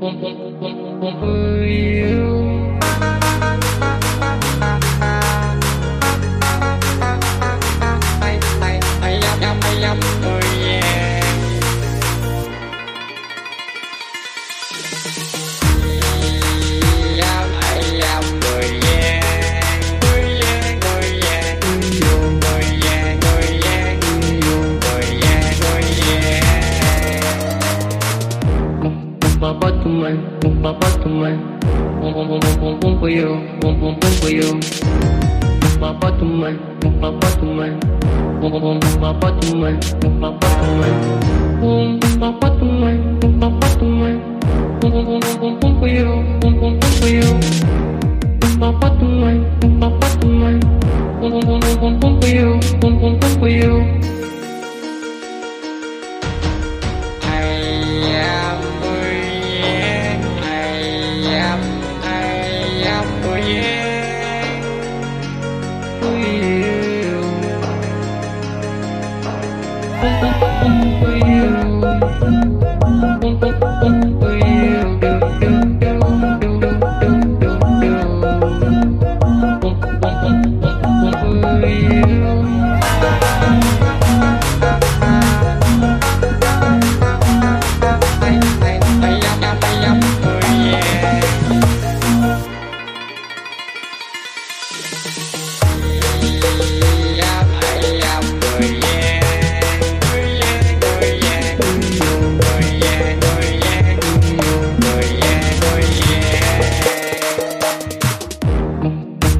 papatuman, bum bum bum bum bum bum for you, bum bum bum for you. Papatuman, papatuman, bum bum bum papatuman, papatuman, bum papatuman, papatuman, bum bum bum bum bum for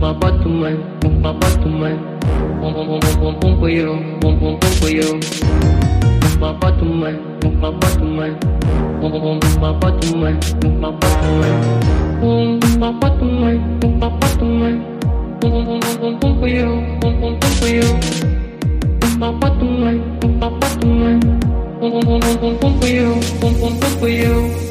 you, bum bum bum for you. Papatuman, papatuman, bum bum bum bum bum for you, bum bum bum for you. Papatuman, papatuman, bum bum bum bum bum bum for you, bum bum bum for you. Papatuman, papatuman, bum bum bum papatuman, papatuman, bum papatuman, papatuman, bum bum bum bum bum for you, bum bum bum for you. Papatuman, papatuman, bum bum bum bum bum for